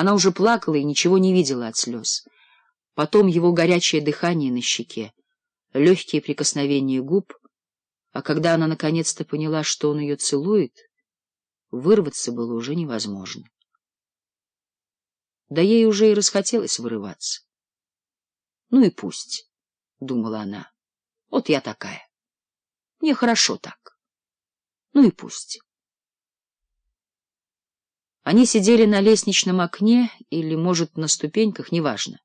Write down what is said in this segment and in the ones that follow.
Она уже плакала и ничего не видела от слез. Потом его горячее дыхание на щеке, легкие прикосновения губ, а когда она наконец-то поняла, что он ее целует, вырваться было уже невозможно. Да ей уже и расхотелось вырываться. «Ну и пусть», — думала она, — «вот я такая. Мне хорошо так. Ну и пусть». Они сидели на лестничном окне или, может, на ступеньках, неважно.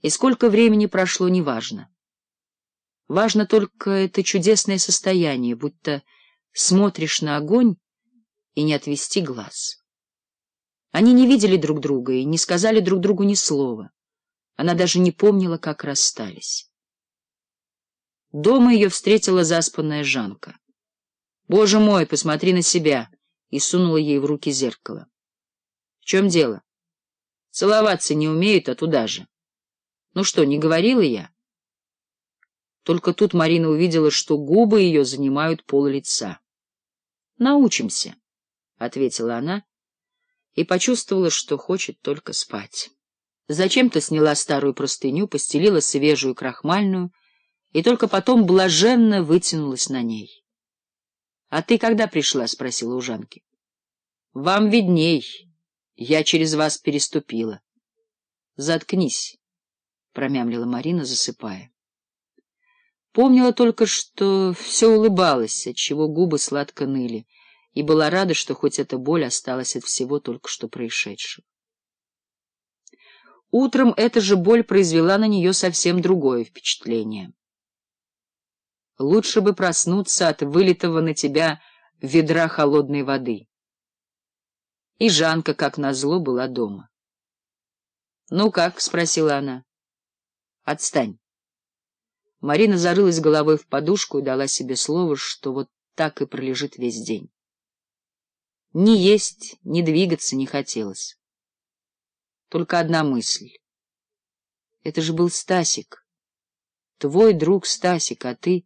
И сколько времени прошло, неважно. Важно только это чудесное состояние, будто смотришь на огонь и не отвести глаз. Они не видели друг друга и не сказали друг другу ни слова. Она даже не помнила, как расстались. Дома ее встретила заспанная Жанка. — Боже мой, посмотри на себя! — и сунула ей в руки зеркало. — В чем дело? — Целоваться не умеют, а туда же. — Ну что, не говорила я? Только тут Марина увидела, что губы ее занимают пол лица. — Научимся, — ответила она и почувствовала, что хочет только спать. Зачем-то сняла старую простыню, постелила свежую крахмальную и только потом блаженно вытянулась на ней. — А ты когда пришла? — спросила у Жанки. — Вам видней. Я через вас переступила. — Заткнись, — промямлила Марина, засыпая. Помнила только, что все улыбалась, отчего губы сладко ныли, и была рада, что хоть эта боль осталась от всего только что происшедшего. Утром эта же боль произвела на нее совсем другое впечатление. Лучше бы проснуться от вылитого на тебя ведра холодной воды. И Жанка, как назло, была дома. — Ну как? — спросила она. — Отстань. Марина зарылась головой в подушку и дала себе слово, что вот так и пролежит весь день. Ни есть, ни двигаться не хотелось. Только одна мысль. Это же был Стасик. Твой друг Стасик, а ты...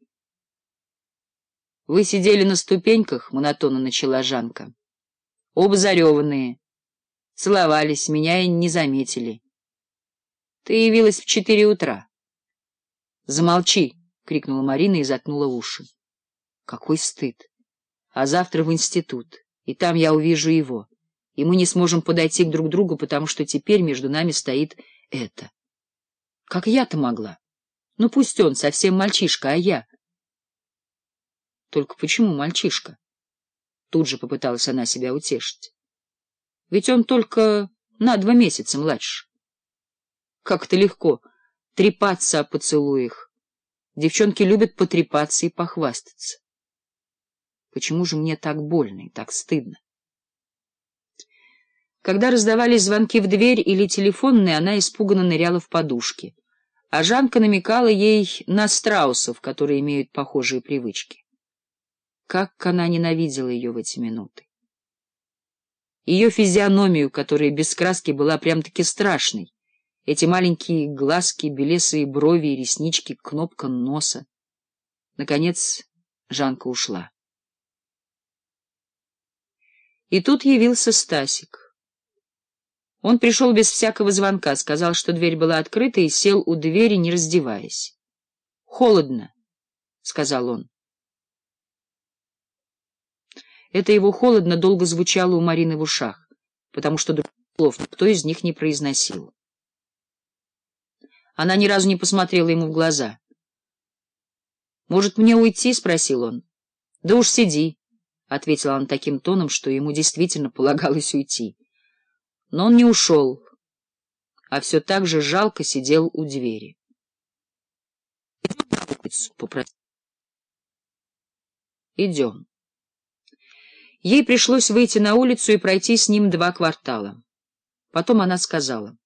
— Вы сидели на ступеньках, — монотонно начала Жанка. — Оба зареванные. Целовались, меня и не заметили. — Ты явилась в четыре утра. — Замолчи, — крикнула Марина и заткнула уши. — Какой стыд! А завтра в институт, и там я увижу его, и мы не сможем подойти к друг другу, потому что теперь между нами стоит это. Как я-то могла? Ну пусть он совсем мальчишка, а я... Только почему мальчишка? Тут же попыталась она себя утешить. Ведь он только на два месяца младше. Как-то легко трепаться о поцелуях. Девчонки любят потрепаться и похвастаться. Почему же мне так больно и так стыдно? Когда раздавались звонки в дверь или телефонные, она испуганно ныряла в подушки, а Жанка намекала ей на страусов, которые имеют похожие привычки. Как она ненавидела ее в эти минуты. Ее физиономию, которая без краски была прям-таки страшной. Эти маленькие глазки, белесые брови и реснички, кнопка носа. Наконец Жанка ушла. И тут явился Стасик. Он пришел без всякого звонка, сказал, что дверь была открыта, и сел у двери, не раздеваясь. — Холодно, — сказал он. Это его холодно долго звучало у Марины в ушах, потому что других слов никто из них не произносил. Она ни разу не посмотрела ему в глаза. «Может, мне уйти?» — спросил он. «Да уж сиди», — ответила она таким тоном, что ему действительно полагалось уйти. Но он не ушел, а все так же жалко сидел у двери. «Идем — «Идем». Ей пришлось выйти на улицу и пройти с ним два квартала. Потом она сказала.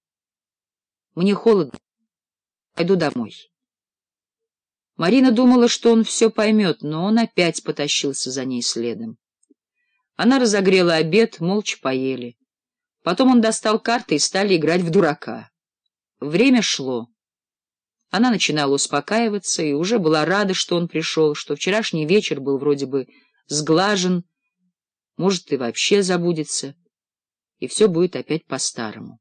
— Мне холодно. Пойду домой. Марина думала, что он все поймет, но он опять потащился за ней следом. Она разогрела обед, молча поели. Потом он достал карты и стали играть в дурака. Время шло. Она начинала успокаиваться и уже была рада, что он пришел, что вчерашний вечер был вроде бы сглажен, может, и вообще забудется, и все будет опять по-старому.